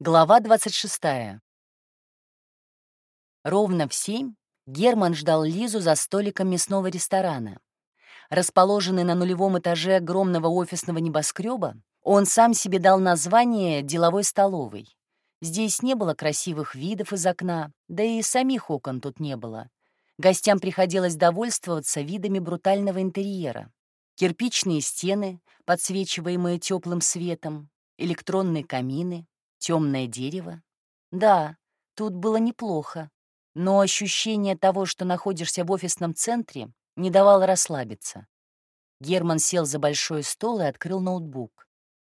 Глава 26. Ровно в семь Герман ждал Лизу за столиком мясного ресторана. Расположенный на нулевом этаже огромного офисного небоскреба, он сам себе дал название «деловой столовой». Здесь не было красивых видов из окна, да и самих окон тут не было. Гостям приходилось довольствоваться видами брутального интерьера. Кирпичные стены, подсвечиваемые теплым светом, электронные камины, Темное дерево? Да, тут было неплохо. Но ощущение того, что находишься в офисном центре, не давало расслабиться. Герман сел за большой стол и открыл ноутбук.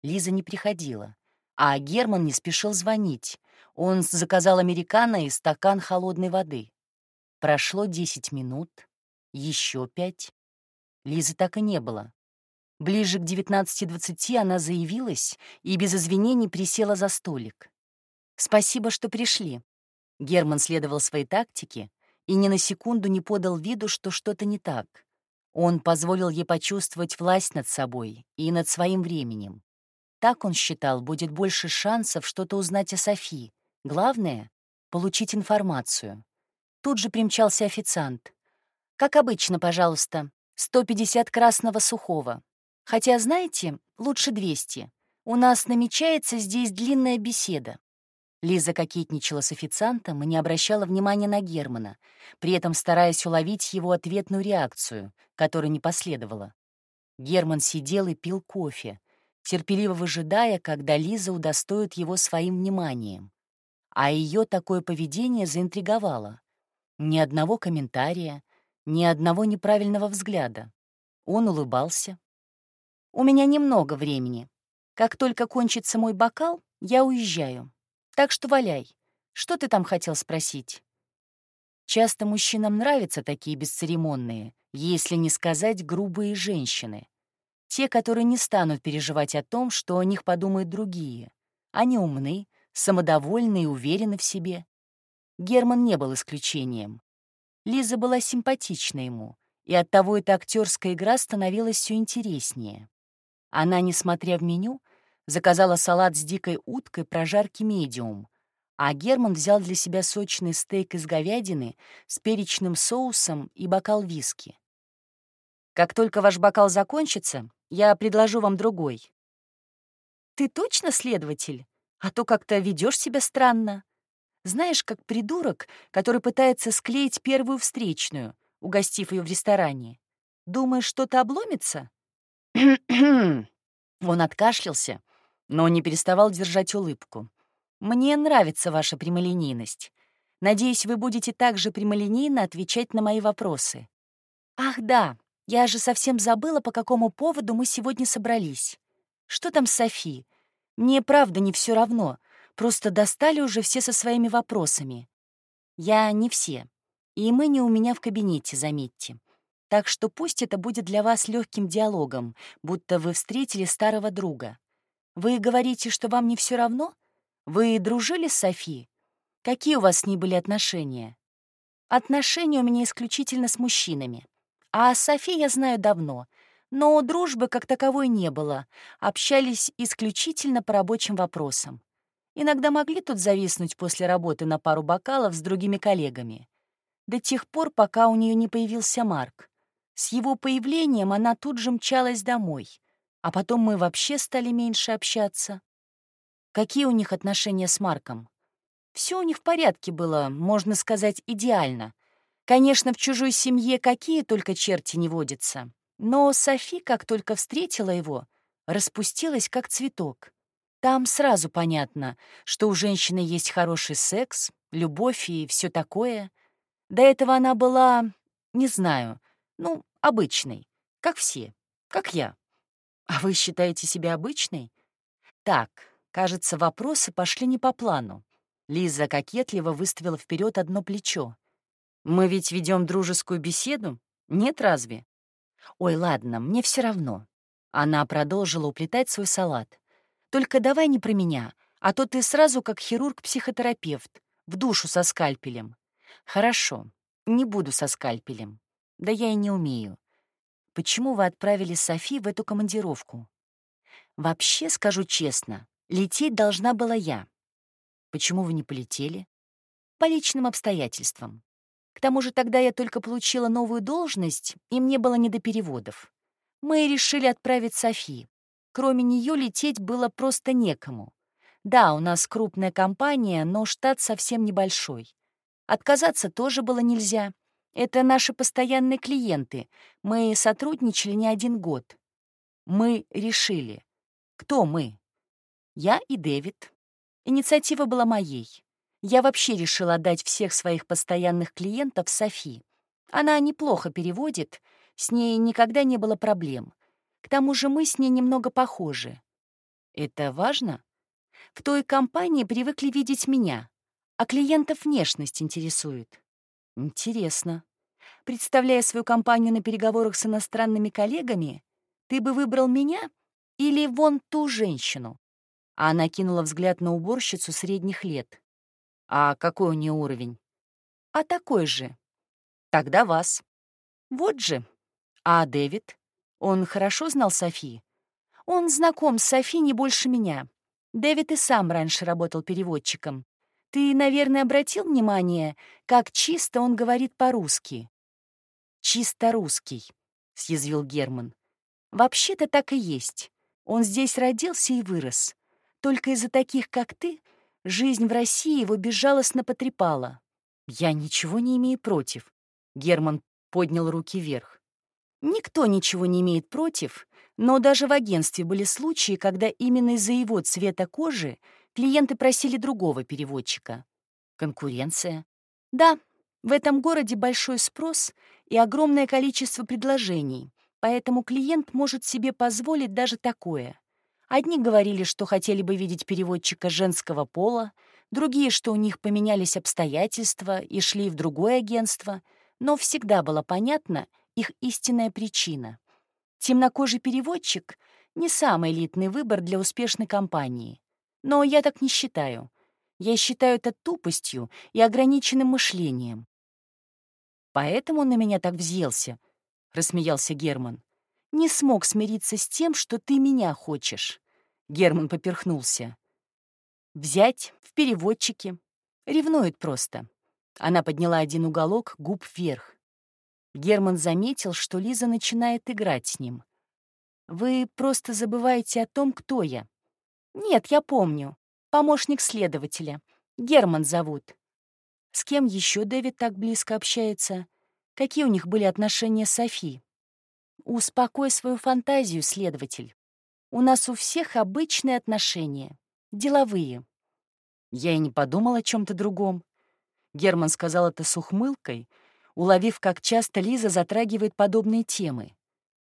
Лиза не приходила. А Герман не спешил звонить. Он заказал американо и стакан холодной воды. Прошло 10 минут, еще пять. Лизы так и не было. Ближе к 19.20 она заявилась и без извинений присела за столик. «Спасибо, что пришли». Герман следовал своей тактике и ни на секунду не подал виду, что что-то не так. Он позволил ей почувствовать власть над собой и над своим временем. Так он считал, будет больше шансов что-то узнать о Софии. Главное — получить информацию. Тут же примчался официант. «Как обычно, пожалуйста, 150 красного сухого». Хотя, знаете, лучше 200. У нас намечается здесь длинная беседа. Лиза кокетничала с официантом и не обращала внимания на Германа, при этом стараясь уловить его ответную реакцию, которая не последовала. Герман сидел и пил кофе, терпеливо выжидая, когда Лиза удостоит его своим вниманием. А ее такое поведение заинтриговало. Ни одного комментария, ни одного неправильного взгляда. Он улыбался, у меня немного времени. Как только кончится мой бокал, я уезжаю. Так что валяй. Что ты там хотел спросить? Часто мужчинам нравятся такие бесцеремонные, если не сказать грубые женщины. Те, которые не станут переживать о том, что о них подумают другие. Они умны, самодовольны и уверены в себе. Герман не был исключением. Лиза была симпатична ему, и оттого эта актерская игра становилась все интереснее. Она, несмотря в меню, заказала салат с дикой уткой прожарки медиум, а Герман взял для себя сочный стейк из говядины с перечным соусом и бокал виски. «Как только ваш бокал закончится, я предложу вам другой». «Ты точно следователь? А то как-то ведешь себя странно. Знаешь, как придурок, который пытается склеить первую встречную, угостив ее в ресторане. Думаешь, что-то обломится?» Он откашлялся, но не переставал держать улыбку. «Мне нравится ваша прямолинейность. Надеюсь, вы будете также прямолинейно отвечать на мои вопросы». «Ах, да, я же совсем забыла, по какому поводу мы сегодня собрались. Что там с Софи? Мне правда не все равно, просто достали уже все со своими вопросами. Я не все, и мы не у меня в кабинете, заметьте. Так что пусть это будет для вас легким диалогом, будто вы встретили старого друга. Вы говорите, что вам не все равно? Вы дружили с Софи? Какие у вас с ней были отношения? Отношения у меня исключительно с мужчинами. А Софи я знаю давно, но дружбы как таковой не было. Общались исключительно по рабочим вопросам. Иногда могли тут зависнуть после работы на пару бокалов с другими коллегами. До тех пор, пока у нее не появился Марк. С его появлением она тут же мчалась домой, а потом мы вообще стали меньше общаться. Какие у них отношения с Марком? Все у них в порядке было, можно сказать, идеально. Конечно, в чужой семье какие только черти не водятся. Но Софи, как только встретила его, распустилась как цветок. Там сразу понятно, что у женщины есть хороший секс, любовь и все такое. До этого она была, не знаю, ну, обычной, как все, как я. А вы считаете себя обычной? Так, кажется, вопросы пошли не по плану. Лиза кокетливо выставила вперед одно плечо. Мы ведь ведем дружескую беседу? Нет разве? Ой, ладно, мне все равно. Она продолжила уплетать свой салат. Только давай не про меня, а то ты сразу как хирург-психотерапевт, в душу со скальпелем. Хорошо, не буду со скальпелем. Да я и не умею. Почему вы отправили Софи в эту командировку? Вообще, скажу честно, лететь должна была я. Почему вы не полетели? По личным обстоятельствам. К тому же тогда я только получила новую должность, и мне было не до переводов. Мы решили отправить Софи. Кроме нее лететь было просто некому. Да, у нас крупная компания, но штат совсем небольшой. Отказаться тоже было нельзя. Это наши постоянные клиенты. Мы сотрудничали не один год. Мы решили. Кто мы? Я и Дэвид. Инициатива была моей. Я вообще решила отдать всех своих постоянных клиентов Софи. Она неплохо переводит, с ней никогда не было проблем. К тому же мы с ней немного похожи. Это важно? В той компании привыкли видеть меня, а клиентов внешность интересует. Интересно. Представляя свою компанию на переговорах с иностранными коллегами, ты бы выбрал меня или вон ту женщину? А она кинула взгляд на уборщицу средних лет. А какой у нее уровень? А такой же. Тогда вас. Вот же. А Дэвид? Он хорошо знал Софи? Он знаком с Софи не больше меня. Дэвид и сам раньше работал переводчиком. Ты, наверное, обратил внимание, как чисто он говорит по-русски. «Чисто русский», — съязвил Герман. «Вообще-то так и есть. Он здесь родился и вырос. Только из-за таких, как ты, жизнь в России его безжалостно потрепала. Я ничего не имею против». Герман поднял руки вверх. «Никто ничего не имеет против, но даже в агентстве были случаи, когда именно из-за его цвета кожи клиенты просили другого переводчика. Конкуренция. Да, в этом городе большой спрос и огромное количество предложений, поэтому клиент может себе позволить даже такое. Одни говорили, что хотели бы видеть переводчика женского пола, другие, что у них поменялись обстоятельства и шли в другое агентство, но всегда было понятно их истинная причина — Темнокожий переводчик — не самый элитный выбор для успешной компании. Но я так не считаю. Я считаю это тупостью и ограниченным мышлением. «Поэтому он на меня так взъелся», — рассмеялся Герман. «Не смог смириться с тем, что ты меня хочешь». Герман поперхнулся. «Взять в переводчике. Ревнует просто». Она подняла один уголок губ вверх. Герман заметил, что Лиза начинает играть с ним. «Вы просто забываете о том, кто я». «Нет, я помню. Помощник следователя. Герман зовут». «С кем еще Дэвид так близко общается? Какие у них были отношения с Софи?» «Успокой свою фантазию, следователь. У нас у всех обычные отношения, деловые». Я и не подумал о чем то другом. Герман сказал это с ухмылкой — уловив, как часто Лиза затрагивает подобные темы.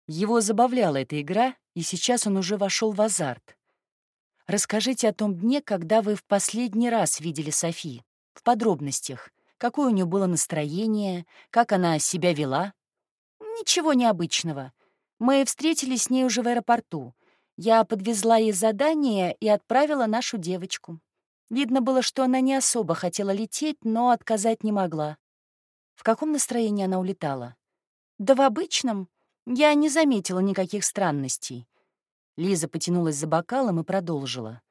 Его забавляла эта игра, и сейчас он уже вошел в азарт. Расскажите о том дне, когда вы в последний раз видели Софи, в подробностях. Какое у нее было настроение, как она себя вела? Ничего необычного. Мы встретились с ней уже в аэропорту. Я подвезла ей задание и отправила нашу девочку. Видно было, что она не особо хотела лететь, но отказать не могла. В каком настроении она улетала? Да в обычном. Я не заметила никаких странностей. Лиза потянулась за бокалом и продолжила.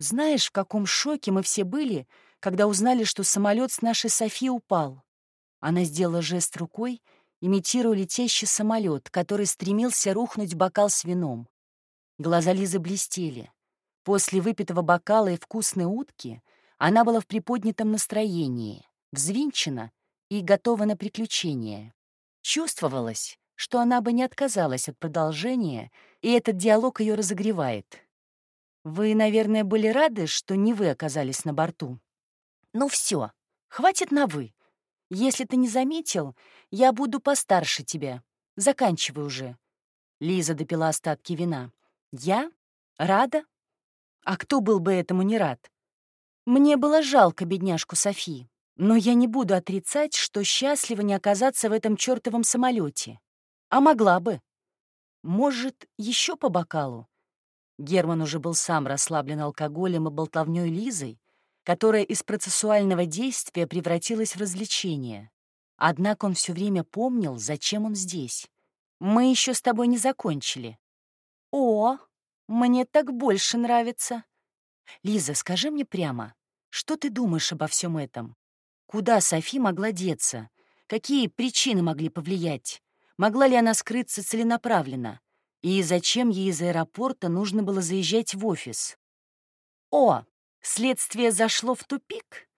Знаешь, в каком шоке мы все были, когда узнали, что самолет с нашей Софи упал? Она сделала жест рукой, имитируя летящий самолет, который стремился рухнуть бокал с вином. Глаза Лизы блестели. После выпитого бокала и вкусной утки она была в приподнятом настроении, взвинчена и готова на приключения. Чувствовалось, что она бы не отказалась от продолжения, и этот диалог ее разогревает. Вы, наверное, были рады, что не вы оказались на борту. Ну все, хватит на «вы». Если ты не заметил, я буду постарше тебя. Заканчивай уже. Лиза допила остатки вина. Я? Рада? А кто был бы этому не рад? Мне было жалко бедняжку Софи. Но я не буду отрицать, что счастлива не оказаться в этом чертовом самолете. А могла бы. Может, еще по бокалу? Герман уже был сам расслаблен алкоголем и болтовней Лизой, которая из процессуального действия превратилась в развлечение. Однако он все время помнил, зачем он здесь. «Мы еще с тобой не закончили». «О, мне так больше нравится». «Лиза, скажи мне прямо, Что ты думаешь обо всем этом? Куда Софи могла деться? Какие причины могли повлиять? Могла ли она скрыться целенаправленно? И зачем ей из аэропорта нужно было заезжать в офис? О, следствие зашло в тупик?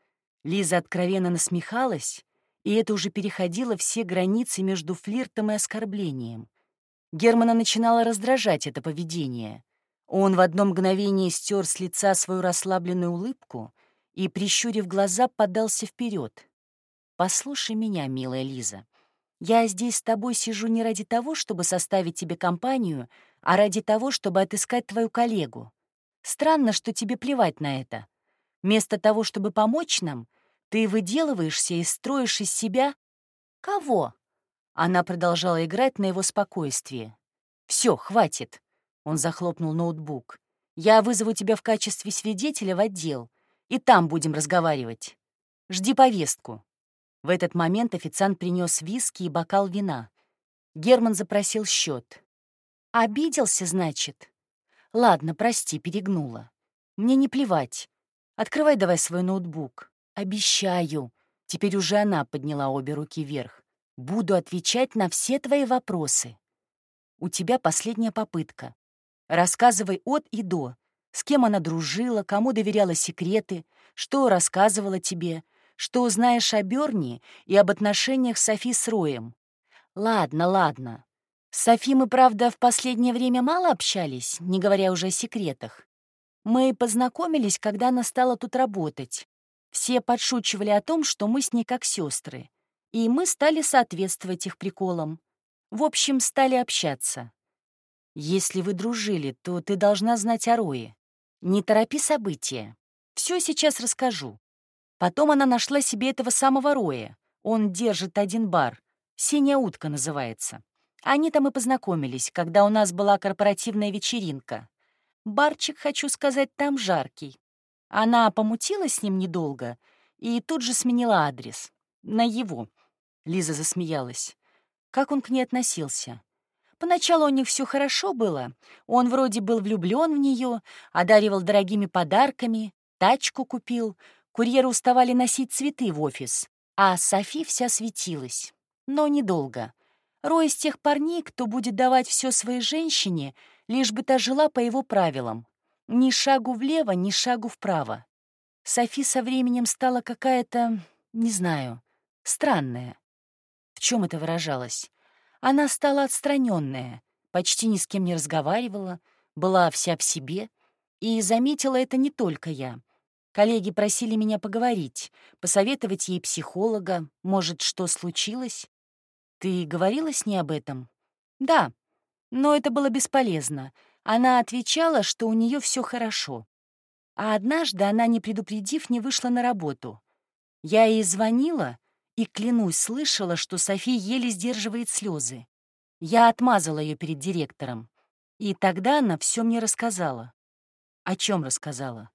Лиза откровенно насмехалась, и это уже переходило все границы между флиртом и оскорблением. Германа начинало раздражать это поведение. Он в одно мгновение стер с лица свою расслабленную улыбку и, прищурив глаза, подался вперед. «Послушай меня, милая Лиза. Я здесь с тобой сижу не ради того, чтобы составить тебе компанию, а ради того, чтобы отыскать твою коллегу. Странно, что тебе плевать на это. Вместо того, чтобы помочь нам, ты выделываешься и строишь из себя... Кого? Она продолжала играть на его спокойствии. Все, хватит. Он захлопнул ноутбук. Я вызову тебя в качестве свидетеля в отдел, и там будем разговаривать. Жди повестку. В этот момент официант принес виски и бокал вина. Герман запросил счет. «Обиделся, значит?» «Ладно, прости, перегнула. Мне не плевать. Открывай давай свой ноутбук. Обещаю». Теперь уже она подняла обе руки вверх. «Буду отвечать на все твои вопросы. У тебя последняя попытка. Рассказывай от и до. С кем она дружила, кому доверяла секреты, что рассказывала тебе, что узнаешь о Берни и об отношениях Софи с Роем. Ладно, ладно. Софи мы, правда, в последнее время мало общались, не говоря уже о секретах. Мы познакомились, когда она стала тут работать. Все подшучивали о том, что мы с ней как сестры, и мы стали соответствовать их приколам. В общем, стали общаться. Если вы дружили, то ты должна знать о Рое. Не торопи события. Все сейчас расскажу. Потом она нашла себе этого самого Роя. Он держит один бар. «Синяя утка» называется. Они там и познакомились, когда у нас была корпоративная вечеринка. Барчик, хочу сказать, там жаркий. Она помутила с ним недолго и тут же сменила адрес. На его. Лиза засмеялась. Как он к ней относился? Поначалу у них все хорошо было. Он вроде был влюблен в нее, одаривал дорогими подарками, тачку купил, Курьеры уставали носить цветы в офис, а Софи вся светилась. Но недолго. Рой из тех парней, кто будет давать все своей женщине, лишь бы та жила по его правилам. Ни шагу влево, ни шагу вправо. Софи со временем стала какая-то, не знаю, странная. В чем это выражалось? Она стала отстраненная, почти ни с кем не разговаривала, была вся в себе, и заметила это не только я. Коллеги просили меня поговорить, посоветовать ей психолога, может, что случилось. Ты говорила с ней об этом? Да, но это было бесполезно. Она отвечала, что у нее все хорошо. А однажды она, не предупредив, не вышла на работу. Я ей звонила и, клянусь, слышала, что Софи еле сдерживает слезы. Я отмазала ее перед директором. И тогда она все мне рассказала. О чем рассказала?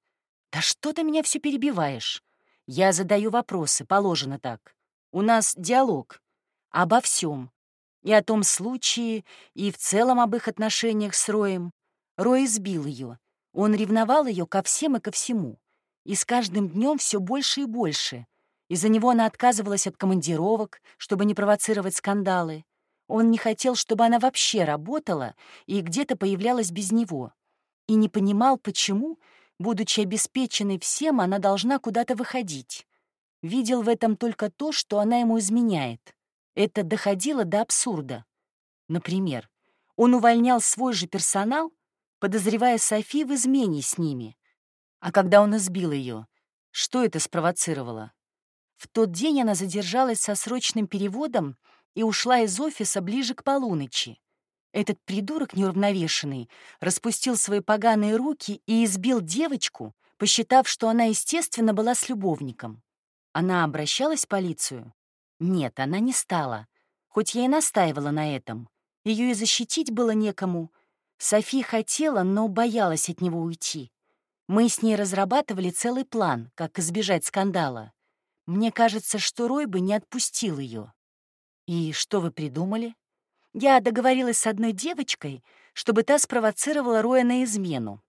«Да что ты меня все перебиваешь? Я задаю вопросы, положено так. У нас диалог. Обо всем. И о том случае, и в целом об их отношениях с Роем. Рой избил ее. Он ревновал ее ко всем и ко всему. И с каждым днем все больше и больше. Из-за него она отказывалась от командировок, чтобы не провоцировать скандалы. Он не хотел, чтобы она вообще работала и где-то появлялась без него. И не понимал, почему, Будучи обеспеченной всем, она должна куда-то выходить. Видел в этом только то, что она ему изменяет. Это доходило до абсурда. Например, он увольнял свой же персонал, подозревая Софи в измене с ними. А когда он избил ее, что это спровоцировало? В тот день она задержалась со срочным переводом и ушла из офиса ближе к полуночи. Этот придурок неуравновешенный распустил свои поганые руки и избил девочку, посчитав, что она, естественно, была с любовником. Она обращалась в полицию? Нет, она не стала, хоть я и настаивала на этом. Ее и защитить было некому. Софи хотела, но боялась от него уйти. Мы с ней разрабатывали целый план, как избежать скандала. Мне кажется, что Рой бы не отпустил ее. И что вы придумали? Я договорилась с одной девочкой, чтобы та спровоцировала Роя на измену.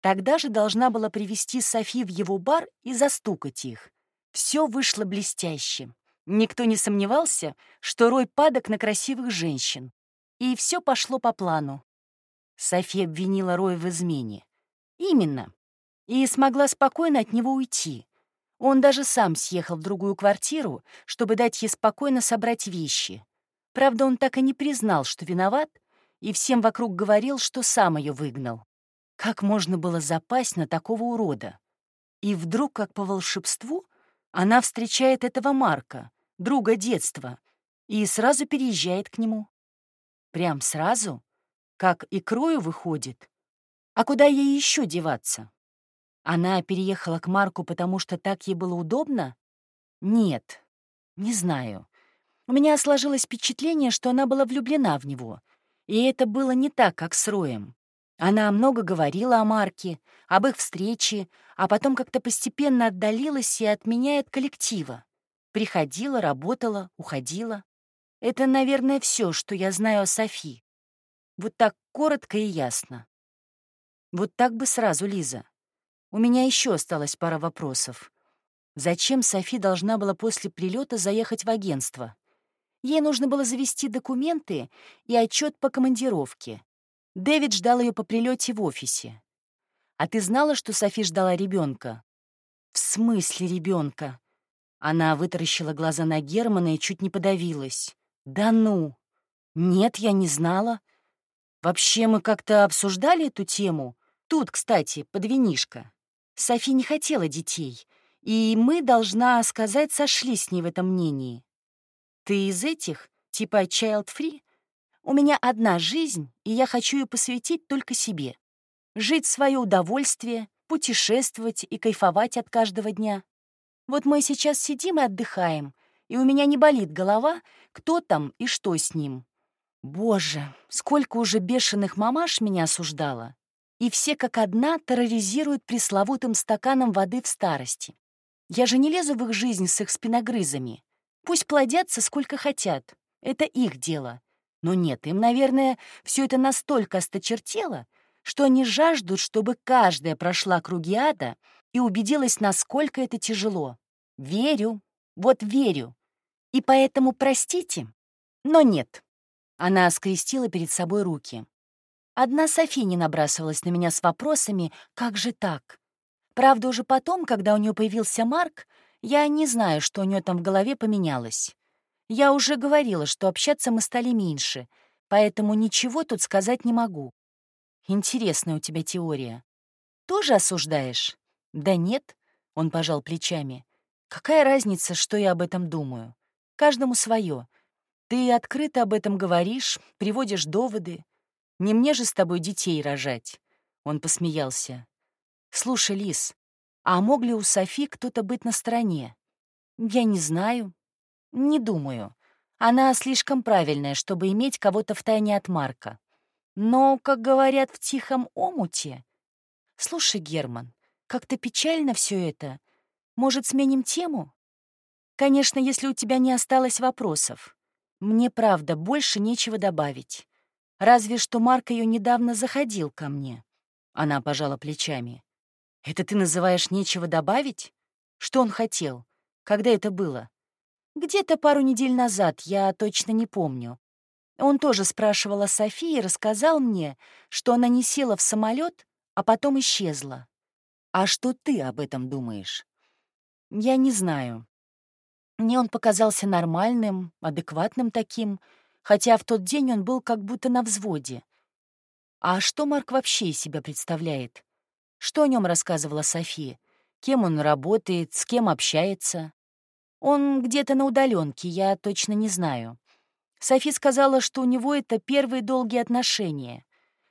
Тогда же должна была привести Софи в его бар и застукать их. Все вышло блестяще. Никто не сомневался, что Рой падок на красивых женщин. И все пошло по плану. София обвинила Роя в измене. Именно. И смогла спокойно от него уйти. Он даже сам съехал в другую квартиру, чтобы дать ей спокойно собрать вещи. Правда, он так и не признал, что виноват, и всем вокруг говорил, что сам ее выгнал. Как можно было запасть на такого урода? И вдруг, как по волшебству, она встречает этого Марка, друга детства, и сразу переезжает к нему. Прям сразу? Как и крою выходит? А куда ей еще деваться? Она переехала к Марку, потому что так ей было удобно? Нет, не знаю. У меня сложилось впечатление, что она была влюблена в него. И это было не так, как с Роем. Она много говорила о Марке, об их встрече, а потом как-то постепенно отдалилась и от меня и от коллектива. Приходила, работала, уходила. Это, наверное, все, что я знаю о Софи. Вот так коротко и ясно. Вот так бы сразу, Лиза. У меня еще осталось пара вопросов. Зачем Софи должна была после прилета заехать в агентство? Ей нужно было завести документы и отчет по командировке. Дэвид ждал ее по прилете в офисе. А ты знала, что Софи ждала ребенка? В смысле ребенка? Она вытаращила глаза на Германа и чуть не подавилась. Да ну! Нет, я не знала. Вообще мы как-то обсуждали эту тему. Тут, кстати, под винишко. Софи не хотела детей, и мы, должна сказать, сошлись с ней в этом мнении. Ты из этих, типа child-free? У меня одна жизнь, и я хочу ее посвятить только себе. Жить в свое удовольствие, путешествовать и кайфовать от каждого дня. Вот мы сейчас сидим и отдыхаем, и у меня не болит голова, кто там и что с ним. Боже, сколько уже бешеных мамаш меня осуждала. И все как одна терроризируют пресловутым стаканом воды в старости. Я же не лезу в их жизнь с их спиногрызами. Пусть плодятся сколько хотят. Это их дело. Но нет, им, наверное, все это настолько осточертело, что они жаждут, чтобы каждая прошла круги ада и убедилась, насколько это тяжело. Верю, вот верю. И поэтому простите, но нет. Она скрестила перед собой руки. Одна Софи не набрасывалась на меня с вопросами «как же так?». Правда, уже потом, когда у нее появился Марк, я не знаю, что у нее там в голове поменялось. Я уже говорила, что общаться мы стали меньше, поэтому ничего тут сказать не могу. Интересная у тебя теория. Тоже осуждаешь? Да нет, он пожал плечами. Какая разница, что я об этом думаю? Каждому свое. Ты открыто об этом говоришь, приводишь доводы. Не мне же с тобой детей рожать. Он посмеялся. Слушай, Лис, а мог ли у Софи кто-то быть на стороне? Я не знаю, не думаю. Она слишком правильная, чтобы иметь кого-то в тайне от Марка. Но, как говорят в тихом омуте... Слушай, Герман, как-то печально все это. Может, сменим тему? Конечно, если у тебя не осталось вопросов. Мне, правда, больше нечего добавить. Разве что Марк ее недавно заходил ко мне. Она пожала плечами. Это ты называешь нечего добавить? Что он хотел? Когда это было? Где-то пару недель назад, я точно не помню. Он тоже спрашивал о Софии и рассказал мне, что она не села в самолет, а потом исчезла. А что ты об этом думаешь? Я не знаю. Мне он показался нормальным, адекватным таким, хотя в тот день он был как будто на взводе. А что Марк вообще из себя представляет? Что о нем рассказывала София? Кем он работает, с кем общается? Он где-то на удаленке, я точно не знаю. Софи сказала, что у него это первые долгие отношения.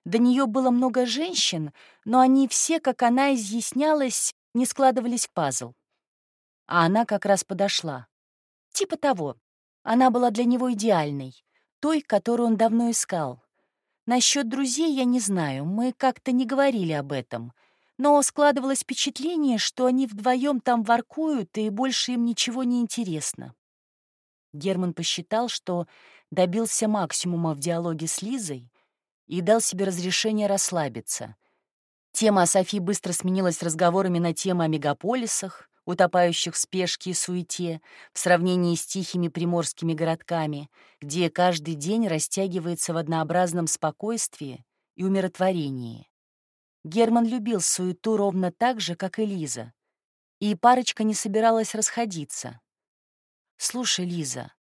До нее было много женщин, но они все, как она изъяснялась, не складывались в пазл. А она как раз подошла. Типа того. Она была для него идеальной, той, которую он давно искал. Насчет друзей я не знаю, мы как-то не говорили об этом — но складывалось впечатление, что они вдвоем там воркуют, и больше им ничего не интересно. Герман посчитал, что добился максимума в диалоге с Лизой и дал себе разрешение расслабиться. Тема о Софи быстро сменилась разговорами на темы о мегаполисах, утопающих в спешке и суете, в сравнении с тихими приморскими городками, где каждый день растягивается в однообразном спокойствии и умиротворении. Герман любил суету ровно так же, как и Лиза, и парочка не собиралась расходиться. «Слушай, Лиза,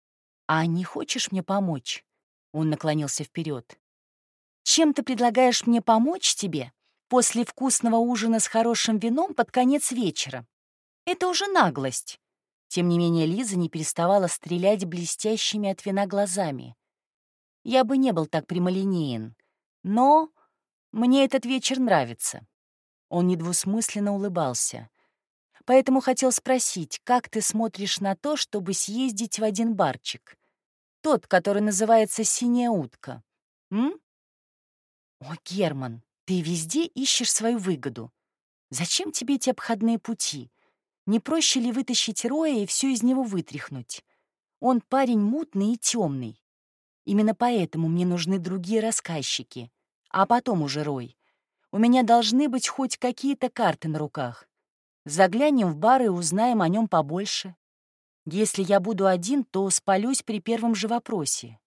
а не хочешь мне помочь?» Он наклонился вперед. «Чем ты предлагаешь мне помочь тебе после вкусного ужина с хорошим вином под конец вечера?» Это уже наглость. Тем не менее, Лиза не переставала стрелять блестящими от вина глазами. Я бы не был так прямолинеен, но мне этот вечер нравится. Он недвусмысленно улыбался. Поэтому хотел спросить, как ты смотришь на то, чтобы съездить в один барчик? Тот, который называется «Синяя утка». М? О, Герман, ты везде ищешь свою выгоду. Зачем тебе эти обходные пути? Не проще ли вытащить Роя и все из него вытряхнуть? Он парень мутный и темный. Именно поэтому мне нужны другие рассказчики. А потом уже Рой. У меня должны быть хоть какие-то карты на руках. Заглянем в бар и узнаем о нем побольше. Если я буду один, то спалюсь при первом же вопросе.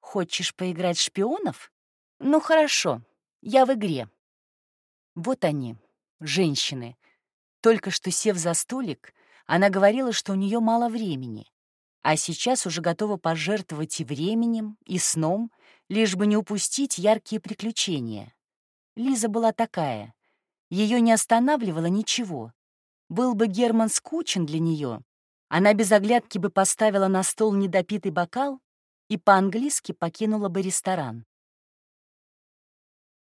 Хочешь поиграть шпионов? Ну хорошо, я в игре. Вот они, женщины, только что сев за столик, она говорила, что у нее мало времени, а сейчас уже готова пожертвовать и временем, и сном, лишь бы не упустить яркие приключения. Лиза была такая. Ее не останавливало ничего. Был бы Герман скучен для нее, она без оглядки бы поставила на стол недопитый бокал и по-английски покинула бы ресторан.